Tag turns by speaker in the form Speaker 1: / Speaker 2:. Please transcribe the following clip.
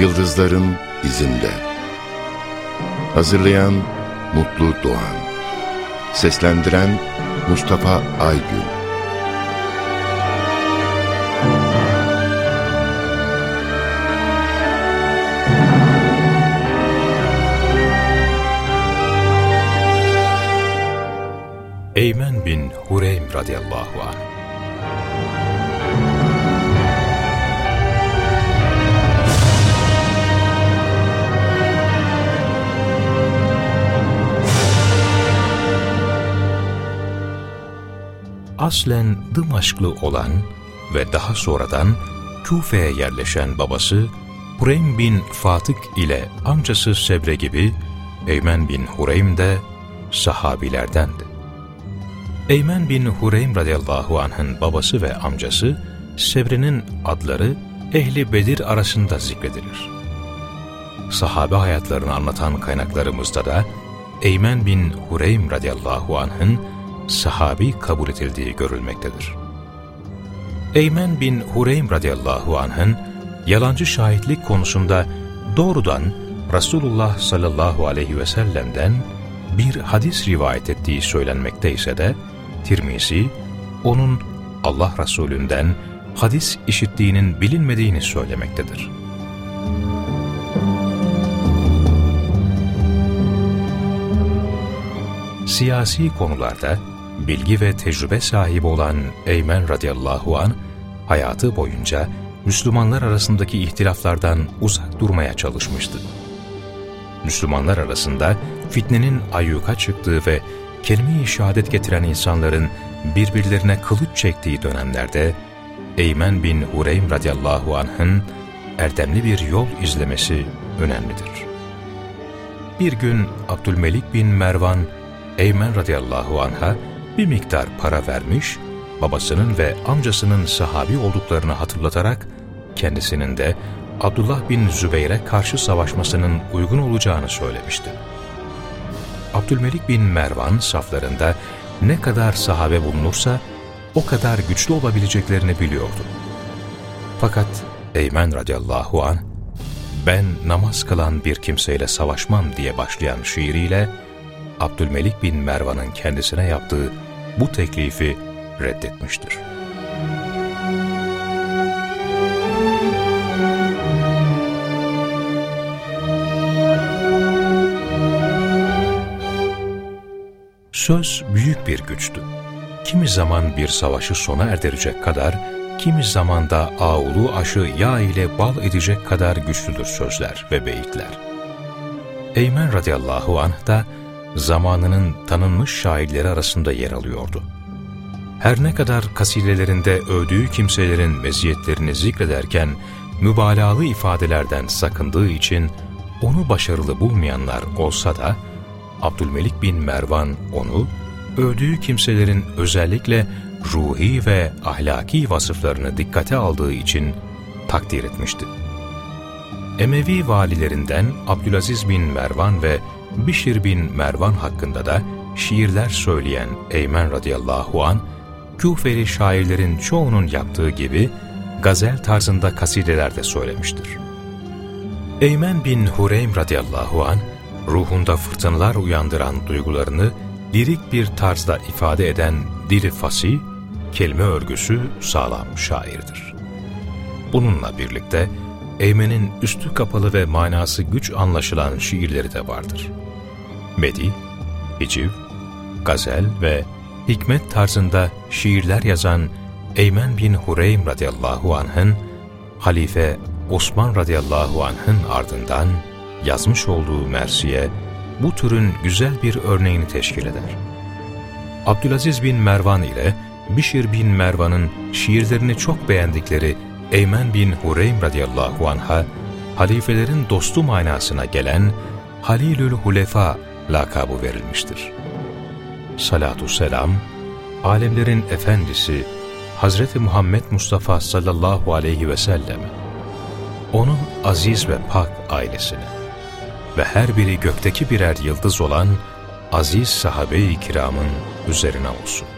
Speaker 1: Yıldızların izinde. Hazırlayan Mutlu Doğan. Seslendiren Mustafa Aygün.
Speaker 2: Eymen bin Hureym radıyallahu anh aslen Dımaşklı olan ve daha sonradan Küfe'ye yerleşen babası Hureym bin Fatık ile amcası Sebre gibi Eymen bin Hureym de sahabilerdendi. Eymen bin Hureym radıyallahu anh'ın babası ve amcası Sebre'nin adları Ehli Bedir arasında zikredilir. Sahabe hayatlarını anlatan kaynaklarımızda da Eymen bin Hureym radıyallahu anh'ın sahabi kabul edildiği görülmektedir. Eymen bin Hureym radıyallahu anh'ın yalancı şahitlik konusunda doğrudan Resulullah sallallahu aleyhi ve sellem'den bir hadis rivayet ettiği söylenmekte ise de Tirmizi onun Allah Resulünden hadis işittiğinin bilinmediğini söylemektedir. Siyasi konularda bilgi ve tecrübe sahibi olan Eymen radıyallahu an hayatı boyunca Müslümanlar arasındaki ihtilaflardan uzak durmaya çalışmıştı. Müslümanlar arasında fitnenin ayyuka çıktığı ve kelime-i şehadet getiren insanların birbirlerine kılıç çektiği dönemlerde Eymen bin Hureym radıyallahu anh'ın erdemli bir yol izlemesi önemlidir. Bir gün Abdülmelik bin Mervan Eymen radıyallahu anh'a bir miktar para vermiş, babasının ve amcasının sahabi olduklarını hatırlatarak kendisinin de Abdullah bin Zübeyir'e karşı savaşmasının uygun olacağını söylemişti. Abdülmelik bin Mervan saflarında ne kadar sahabe bulunursa o kadar güçlü olabileceklerini biliyordu. Fakat Eymen radıyallahu an ben namaz kılan bir kimseyle savaşmam diye başlayan şiiriyle Abdülmelik bin Mervan'ın kendisine yaptığı bu teklifi reddetmiştir. Söz büyük bir güçtü. Kimi zaman bir savaşı sona erdirecek kadar, kimi zaman da ağulu aşı yağ ile bal edecek kadar güçlüdür sözler ve beyitler. Eymen radıyallahu anh da zamanının tanınmış şairleri arasında yer alıyordu. Her ne kadar kasidelerinde övdüğü kimselerin meziyetlerini zikrederken mübalağalı ifadelerden sakındığı için onu başarılı bulmayanlar olsa da Abdülmelik bin Mervan onu övdüğü kimselerin özellikle ruhi ve ahlaki vasıflarını dikkate aldığı için takdir etmişti. Emevi valilerinden Abdülaziz bin Mervan ve Bişir bin Mervan hakkında da şiirler söyleyen Eymen radıyallahu an Küfeli şairlerin çoğunun yaptığı gibi gazel tarzında kasideler de söylemiştir. Eymen bin Hureym radıyallahu an ruhunda fırtınalar uyandıran duygularını lirik bir tarzda ifade eden dili fasih, kelime örgüsü sağlam şairdir. Bununla birlikte Eymen'in üstü kapalı ve manası güç anlaşılan şiirleri de vardır. Medi, hiciv, gazel ve hikmet tarzında şiirler yazan Eymen bin Hureym radıyallahu anh'ın Halife Osman radıyallahu anh'ın ardından yazmış olduğu Mersiye bu türün güzel bir örneğini teşkil eder. Abdülaziz bin Mervan ile Bişir bin Mervan'ın şiirlerini çok beğendikleri Eymen bin Hureym radıyallahu anh'a halifelerin dostu manasına gelen Halilül Hulefa lakabı verilmiştir. Salatu selam, alemlerin efendisi Hz. Muhammed Mustafa sallallahu aleyhi ve sellem, onun aziz ve pak ailesine ve her biri gökteki birer yıldız olan aziz sahabe-i kiramın üzerine olsun.